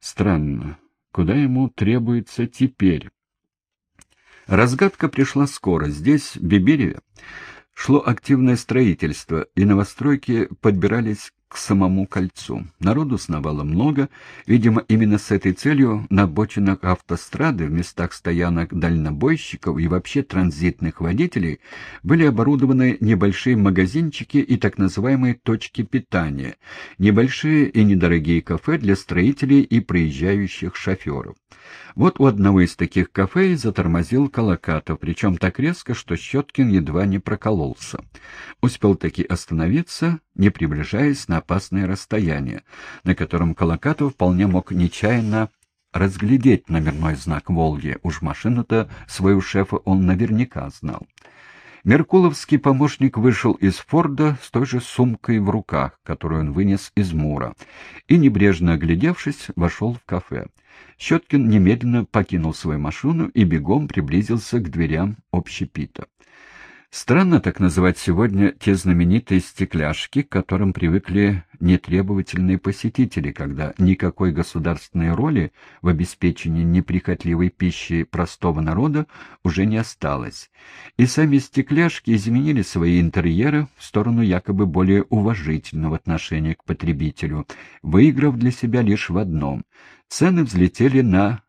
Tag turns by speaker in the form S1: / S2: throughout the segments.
S1: Странно, куда ему требуется теперь? Разгадка пришла скоро. Здесь, в Бибиреве, шло активное строительство, и новостройки подбирались к самому кольцу. Народу сновало много, видимо, именно с этой целью на обочинах автострады, в местах стоянок дальнобойщиков и вообще транзитных водителей были оборудованы небольшие магазинчики и так называемые точки питания, небольшие и недорогие кафе для строителей и проезжающих шоферов. Вот у одного из таких кафе затормозил Колокатов, причем так резко, что Щеткин едва не прокололся. Успел таки остановиться, не приближаясь на опасное расстояние, на котором Колокатов вполне мог нечаянно разглядеть номерной знак «Волги». Уж машину-то свою шефа он наверняка знал. Меркуловский помощник вышел из Форда с той же сумкой в руках, которую он вынес из Мура, и, небрежно оглядевшись, вошел в кафе. Щеткин немедленно покинул свою машину и бегом приблизился к дверям общепита. Странно так называть сегодня те знаменитые стекляшки, к которым привыкли нетребовательные посетители, когда никакой государственной роли в обеспечении неприхотливой пищи простого народа уже не осталось. И сами стекляшки изменили свои интерьеры в сторону якобы более уважительного отношения к потребителю, выиграв для себя лишь в одном — цены взлетели на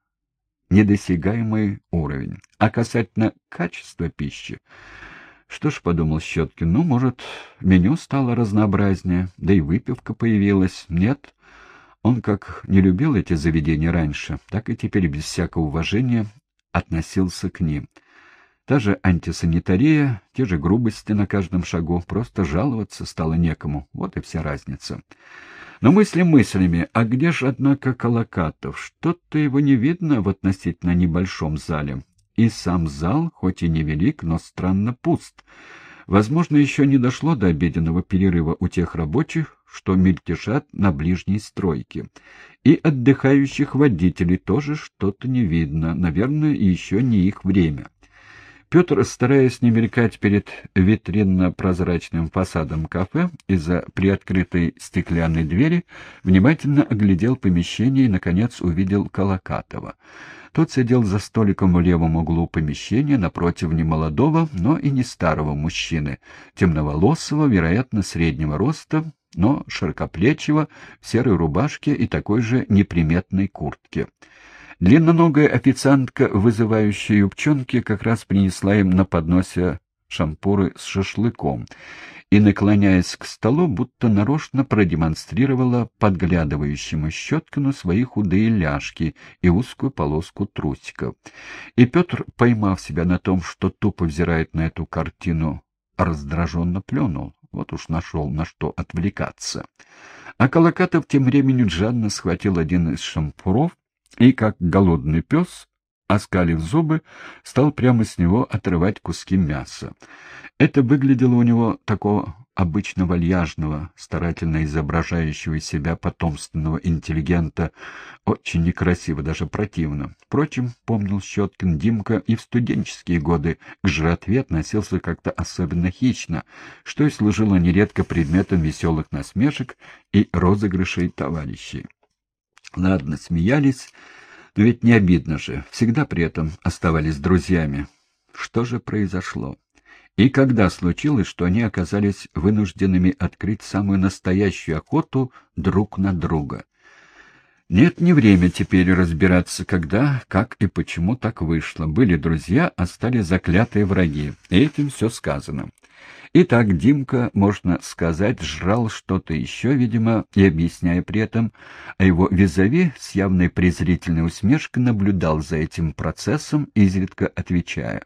S1: недосягаемый уровень. А касательно качества пищи, что ж, — подумал Щеткин, — ну, может, меню стало разнообразнее, да и выпивка появилась. Нет, он как не любил эти заведения раньше, так и теперь без всякого уважения относился к ним. Та же антисанитария, те же грубости на каждом шагу, просто жаловаться стало некому, вот и вся разница. Но мысли мыслями, а где ж, однако, Колокатов? Что-то его не видно в относительно небольшом зале и сам зал, хоть и невелик, но странно пуст. Возможно, еще не дошло до обеденного перерыва у тех рабочих, что мельтешат на ближней стройке. И отдыхающих водителей тоже что-то не видно, наверное, еще не их время. Петр, стараясь не мелькать перед витринно-прозрачным фасадом кафе из-за приоткрытой стеклянной двери, внимательно оглядел помещение и, наконец, увидел Колокатова. Тот сидел за столиком в левом углу помещения напротив немолодого, но и не старого мужчины, темноволосого, вероятно, среднего роста, но широкоплечего, в серой рубашке и такой же неприметной куртке. Длинноногая официантка, вызывающая юбчонки, как раз принесла им на подносе шампуры с шашлыком и, наклоняясь к столу, будто нарочно продемонстрировала подглядывающему Щеткину свои худые ляжки и узкую полоску трусиков. И Петр, поймав себя на том, что тупо взирает на эту картину, раздраженно плюнул. Вот уж нашел, на что отвлекаться. А Колокатов тем временем жадно схватил один из шампуров и, как голодный пес, оскалив зубы, стал прямо с него отрывать куски мяса. Это выглядело у него такого обычно вальяжного, старательно изображающего из себя потомственного интеллигента, очень некрасиво, даже противно. Впрочем, помнил Щеткин Димка и в студенческие годы к жратве относился как-то особенно хищно, что и служило нередко предметом веселых насмешек и розыгрышей товарищей. Ладно, смеялись, но ведь не обидно же, всегда при этом оставались друзьями. Что же произошло? И когда случилось, что они оказались вынужденными открыть самую настоящую охоту друг на друга? Нет, не время теперь разбираться, когда, как и почему так вышло. Были друзья, а стали заклятые враги. И этим все сказано. Итак, Димка, можно сказать, жрал что-то еще, видимо, и объясняя при этом, а его визави с явной презрительной усмешкой наблюдал за этим процессом, изредка отвечая.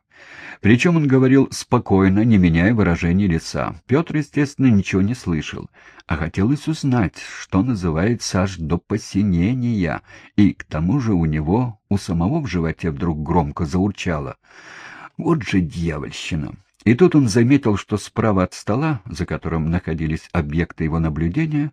S1: Причем он говорил спокойно, не меняя выражения лица. Петр, естественно, ничего не слышал, а хотелось узнать, что называется аж до посинения, и к тому же у него, у самого в животе вдруг громко заурчало. Вот же дьявольщина! И тут он заметил, что справа от стола, за которым находились объекты его наблюдения,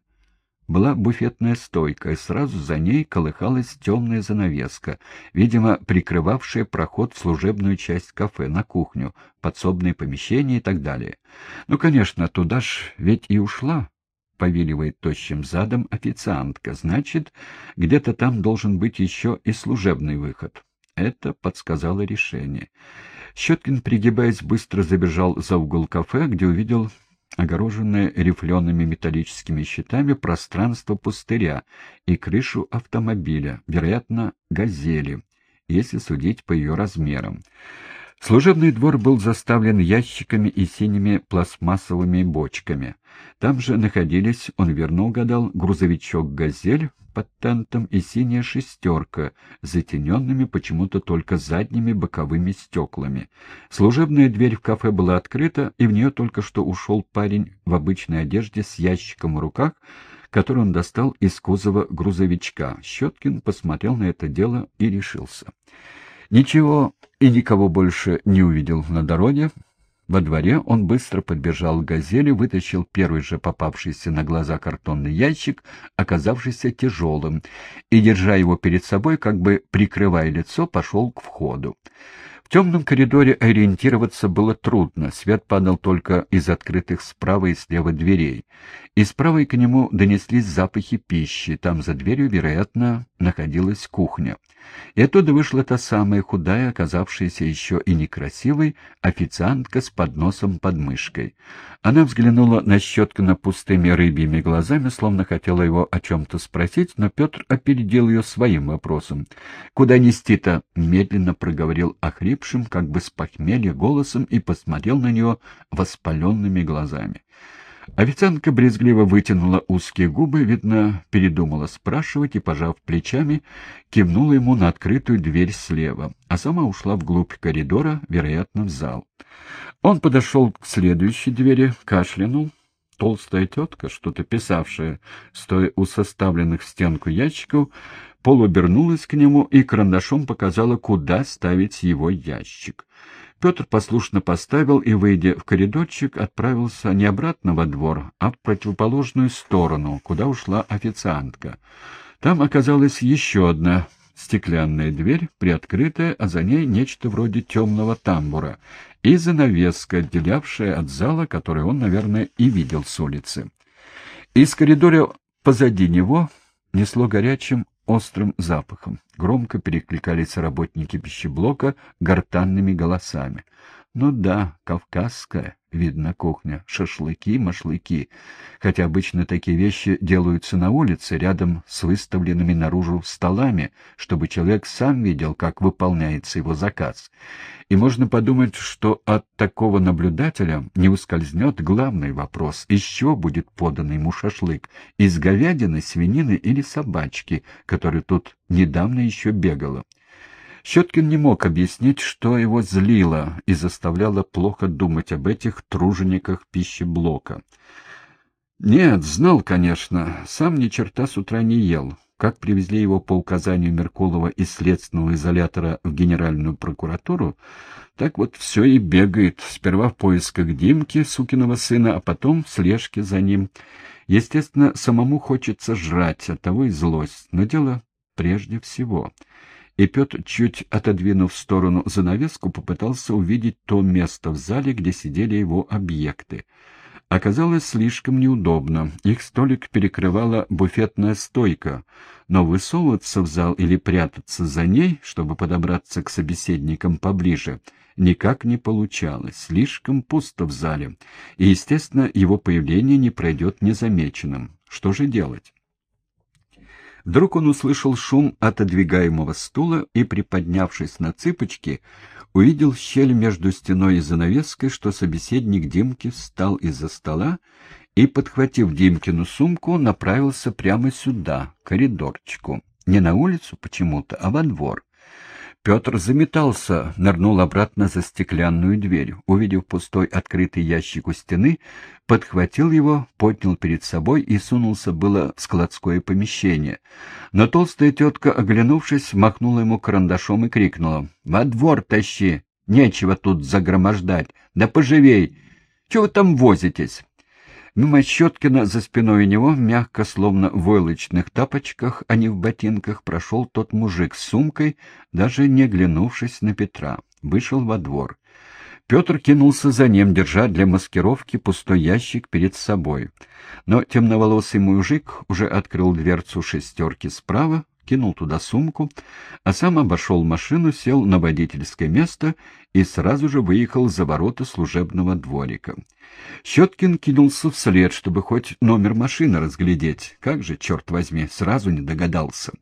S1: была буфетная стойка, и сразу за ней колыхалась темная занавеска, видимо, прикрывавшая проход в служебную часть кафе, на кухню, подсобные помещения и так далее. Ну, конечно, туда ж ведь и ушла повиливает тощим задом официантка. Значит, где-то там должен быть еще и служебный выход. Это подсказало решение. Щеткин, пригибаясь, быстро забежал за угол кафе, где увидел огороженное рифлеными металлическими щитами пространство пустыря и крышу автомобиля, вероятно, «Газели», если судить по ее размерам. Служебный двор был заставлен ящиками и синими пластмассовыми бочками. Там же находились, он верно угадал, грузовичок «Газель» под тентом и синяя «шестерка» затененными почему-то только задними боковыми стеклами. Служебная дверь в кафе была открыта, и в нее только что ушел парень в обычной одежде с ящиком в руках, который он достал из кузова грузовичка. Щеткин посмотрел на это дело и решился. Ничего и никого больше не увидел на дороге. Во дворе он быстро подбежал к «Газели», вытащил первый же попавшийся на глаза картонный ящик, оказавшийся тяжелым, и, держа его перед собой, как бы прикрывая лицо, пошел к входу темном коридоре ориентироваться было трудно, свет падал только из открытых справа и слева дверей. И справа и к нему донеслись запахи пищи, там за дверью, вероятно, находилась кухня. И оттуда вышла та самая худая, оказавшаяся еще и некрасивой, официантка с подносом под мышкой. Она взглянула на Щеткина пустыми рыбьими глазами, словно хотела его о чем-то спросить, но Петр опередил ее своим вопросом. «Куда нести-то?» — медленно проговорил охрип, охрипшим, как бы с похмелья, голосом и посмотрел на него воспаленными глазами. Официантка брезгливо вытянула узкие губы, видно, передумала спрашивать и, пожав плечами, кивнула ему на открытую дверь слева, а сама ушла вглубь коридора, вероятно, в зал. Он подошел к следующей двери, кашлянул. Толстая тетка, что-то писавшая, стоя у составленных в стенку ящиков, полуобернулась к нему и карандашом показала, куда ставить его ящик. Петр послушно поставил и, выйдя в коридорчик, отправился не обратно во двор, а в противоположную сторону, куда ушла официантка. Там оказалась еще одна стеклянная дверь, приоткрытая, а за ней нечто вроде темного тамбура, и занавеска, отделявшая от зала, который он, наверное, и видел с улицы. Из коридора позади него несло горячим острым запахом. Громко перекликались работники пищеблока гортанными голосами. Ну да, кавказская, видно, кухня, шашлыки, машлыки. Хотя обычно такие вещи делаются на улице, рядом с выставленными наружу столами, чтобы человек сам видел, как выполняется его заказ. И можно подумать, что от такого наблюдателя не ускользнет главный вопрос, из чего будет подан ему шашлык, из говядины, свинины или собачки, которая тут недавно еще бегала. Щеткин не мог объяснить, что его злило и заставляло плохо думать об этих тружениках пищеблока. Нет, знал, конечно, сам ни черта с утра не ел. Как привезли его по указанию Меркулова из следственного изолятора в Генеральную прокуратуру, так вот все и бегает, сперва в поисках Димки, сукиного сына, а потом в слежке за ним. Естественно, самому хочется жрать, оттого и злость, но дело прежде всего и Петр, чуть отодвинув в сторону занавеску, попытался увидеть то место в зале, где сидели его объекты. Оказалось слишком неудобно. Их столик перекрывала буфетная стойка, но высовываться в зал или прятаться за ней, чтобы подобраться к собеседникам поближе, никак не получалось. Слишком пусто в зале, и, естественно, его появление не пройдет незамеченным. Что же делать? Вдруг он услышал шум отодвигаемого стула и, приподнявшись на цыпочки, увидел щель между стеной и занавеской, что собеседник Димки встал из-за стола и, подхватив Димкину сумку, направился прямо сюда, к коридорчику. Не на улицу почему-то, а во двор. Петр заметался, нырнул обратно за стеклянную дверь. Увидев пустой открытый ящик у стены, подхватил его, поднял перед собой и сунулся было в складское помещение. Но толстая тетка, оглянувшись, махнула ему карандашом и крикнула. — Во двор тащи! Нечего тут загромождать! Да поживей! Чего вы там возитесь? Мимо Щеткина за спиной у него, мягко, словно в войлочных тапочках, а не в ботинках, прошел тот мужик с сумкой, даже не глянувшись на Петра. Вышел во двор. Петр кинулся за ним, держа для маскировки пустой ящик перед собой. Но темноволосый мужик уже открыл дверцу шестерки справа, кинул туда сумку, а сам обошел машину, сел на водительское место и сразу же выехал за ворота служебного дворика. Щеткин кинулся вслед, чтобы хоть номер машины разглядеть. Как же, черт возьми, сразу не догадался.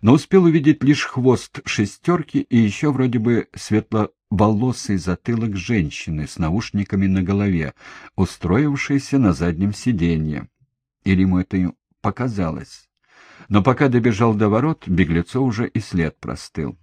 S1: Но успел увидеть лишь хвост шестерки и еще вроде бы светловолосый затылок женщины с наушниками на голове, устроившейся на заднем сиденье. Или ему это показалось? Но пока добежал до ворот, беглецо уже и след простыл.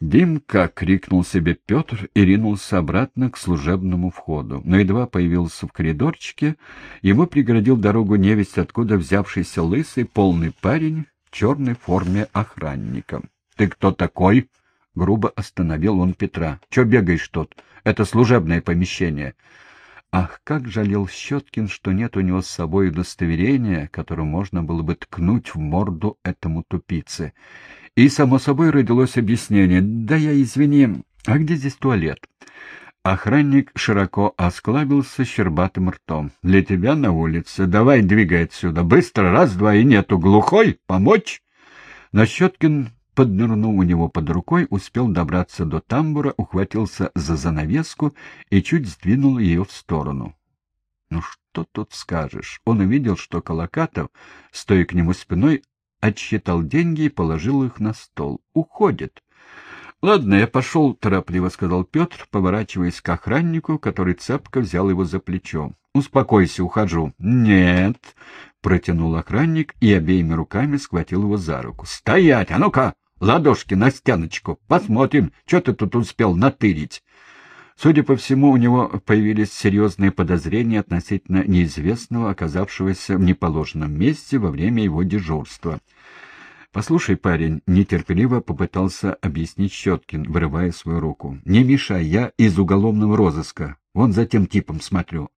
S1: «Димка!» — крикнул себе Петр и ринулся обратно к служебному входу. Но едва появился в коридорчике, ему преградил дорогу невесть, откуда взявшийся лысый, полный парень в черной форме охранника. «Ты кто такой?» — грубо остановил он Петра. «Че бегаешь тут? Это служебное помещение». Ах, как жалел Щеткин, что нет у него с собой удостоверения, которым можно было бы ткнуть в морду этому тупице. И, само собой, родилось объяснение. «Да я, извини, а где здесь туалет?» Охранник широко осклабился щербатым ртом. «Для тебя на улице. Давай двигай отсюда. Быстро, раз-два и нету. Глухой? Помочь?» Но Щеткин поднырнул у него под рукой, успел добраться до тамбура, ухватился за занавеску и чуть сдвинул ее в сторону. Ну что тут скажешь? Он увидел, что Колокатов, стоя к нему спиной, отсчитал деньги и положил их на стол. Уходит. — Ладно, я пошел, — торопливо сказал Петр, поворачиваясь к охраннику, который цепко взял его за плечо. — Успокойся, ухожу. — Нет, — протянул охранник и обеими руками схватил его за руку. — Стоять! А ну-ка! Ладошки на стеночку. Посмотрим, что ты тут успел натырить. Судя по всему, у него появились серьезные подозрения относительно неизвестного, оказавшегося в неположенном месте во время его дежурства. «Послушай, парень», — нетерпеливо попытался объяснить Щеткин, вырывая свою руку. «Не мешай, я из уголовного розыска. Вон за тем типом смотрю.